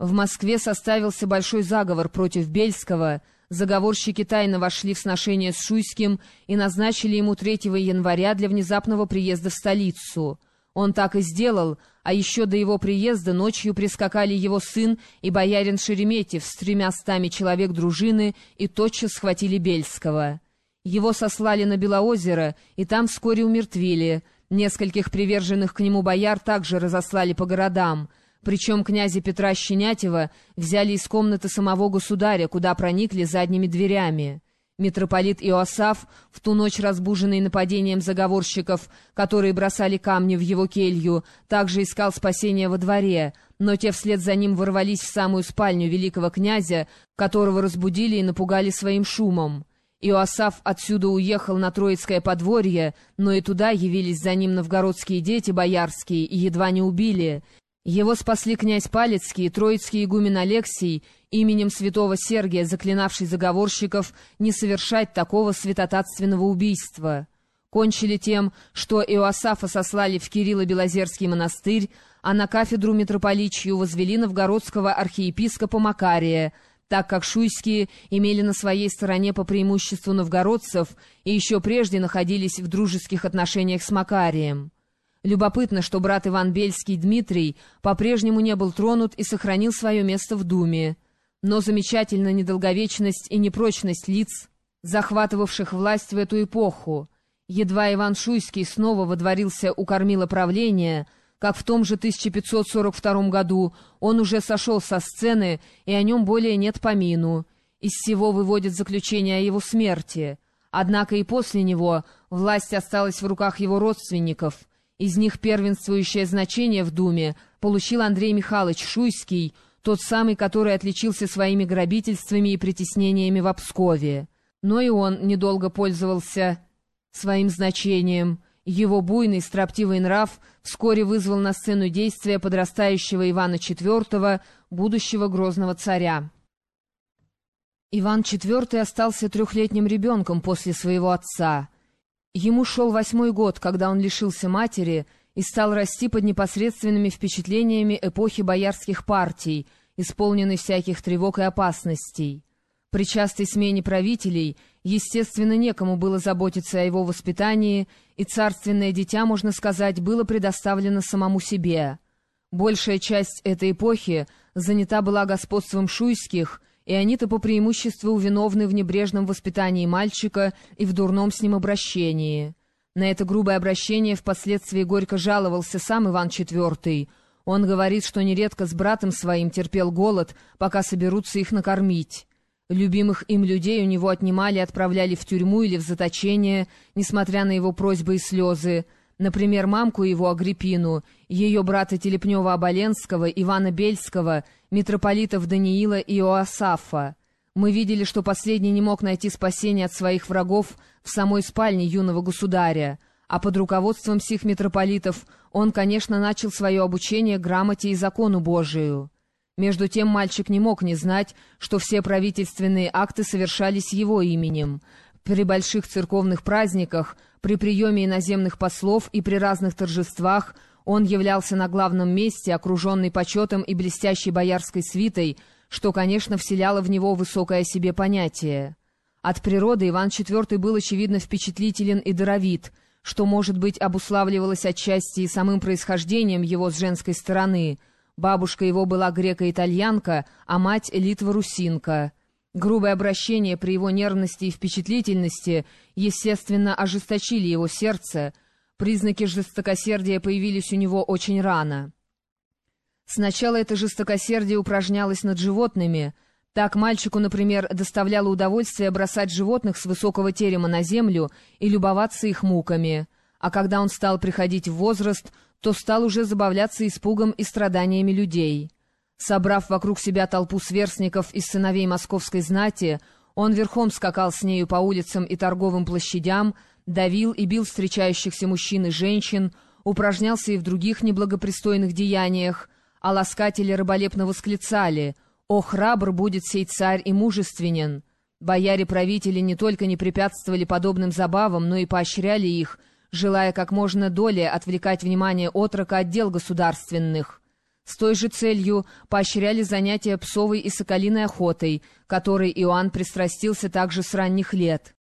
В Москве составился большой заговор против Бельского. Заговорщики тайно вошли в сношение с Шуйским и назначили ему 3 января для внезапного приезда в столицу. Он так и сделал, а еще до его приезда ночью прискакали его сын и боярин Шереметьев с тремя стами человек дружины и тотчас схватили Бельского. Его сослали на Белоозеро, и там вскоре умертвили. Нескольких приверженных к нему бояр также разослали по городам — причем князя Петра Щенятева взяли из комнаты самого государя, куда проникли задними дверями. Митрополит Иосаф, в ту ночь разбуженный нападением заговорщиков, которые бросали камни в его келью, также искал спасения во дворе, но те вслед за ним ворвались в самую спальню великого князя, которого разбудили и напугали своим шумом. Иосаф отсюда уехал на Троицкое подворье, но и туда явились за ним новгородские дети боярские и едва не убили — его спасли князь Палецкий троицкий игумен Алексий, именем святого Сергия, заклинавший заговорщиков не совершать такого святотатственного убийства. Кончили тем, что Иоасафа сослали в Кирилло-Белозерский монастырь, а на кафедру митрополичью возвели новгородского архиепископа Макария, так как шуйские имели на своей стороне по преимуществу новгородцев и еще прежде находились в дружеских отношениях с Макарием. Любопытно, что брат Иван Бельский Дмитрий по-прежнему не был тронут и сохранил свое место в Думе. Но замечательна недолговечность и непрочность лиц, захватывавших власть в эту эпоху. Едва Иван Шуйский снова водворился у кормила правления, как в том же 1542 году он уже сошел со сцены, и о нем более нет помину. Из всего выводит заключение о его смерти. Однако и после него власть осталась в руках его родственников — из них первенствующее значение в Думе получил Андрей Михайлович Шуйский, тот самый, который отличился своими грабительствами и притеснениями в Обскове. Но и он недолго пользовался своим значением. Его буйный, строптивый нрав вскоре вызвал на сцену действия подрастающего Ивана IV, будущего грозного царя. Иван IV остался трехлетним ребенком после своего отца — Ему шел восьмой год, когда он лишился матери и стал расти под непосредственными впечатлениями эпохи боярских партий, исполненной всяких тревог и опасностей. При частой смене правителей, естественно, некому было заботиться о его воспитании, и царственное дитя, можно сказать, было предоставлено самому себе. Большая часть этой эпохи занята была господством шуйских — и они-то по преимуществу виновны в небрежном воспитании мальчика и в дурном с ним обращении. На это грубое обращение впоследствии горько жаловался сам Иван IV. Он говорит, что нередко с братом своим терпел голод, пока соберутся их накормить. Любимых им людей у него отнимали отправляли в тюрьму или в заточение, несмотря на его просьбы и слезы. Например, мамку его Агриппину, ее брата Телепнева-Оболенского, Ивана Бельского, митрополитов Даниила и Иоасафа. Мы видели, что последний не мог найти спасения от своих врагов в самой спальне юного государя, а под руководством всех митрополитов он, конечно, начал свое обучение грамоте и закону Божию. Между тем мальчик не мог не знать, что все правительственные акты совершались его именем. При больших церковных праздниках – при приеме иноземных послов и при разных торжествах он являлся на главном месте, окруженный почетом и блестящей боярской свитой, что, конечно, вселяло в него высокое себе понятие. От природы Иван IV был, очевидно, впечатлителен и даровит, что, может быть, обуславливалось отчасти и самым происхождением его с женской стороны. Бабушка его была грека-итальянка, а мать — литва-русинка — Грубое обращение при его нервности и впечатлительности, естественно, ожесточили его сердце. Признаки жестокосердия появились у него очень рано. Сначала это жестокосердие упражнялось над животными. Так мальчику, например, доставляло удовольствие бросать животных с высокого терема на землю и любоваться их муками. А когда он стал приходить в возраст, то стал уже забавляться испугом и страданиями людей. Собрав вокруг себя толпу сверстников из сыновей московской знати, он верхом скакал с нею по улицам и торговым площадям, давил и бил встречающихся мужчин и женщин, упражнялся и в других неблагопристойных деяниях, а ласкатели рыболепно восклицали «О, храбр будет сей царь и мужественен!» Бояре-правители не только не препятствовали подобным забавам, но и поощряли их, желая как можно долее отвлекать внимание отрока от дел государственных. С той же целью поощряли занятия псовой и соколиной охотой, которой Иоанн пристрастился также с ранних лет.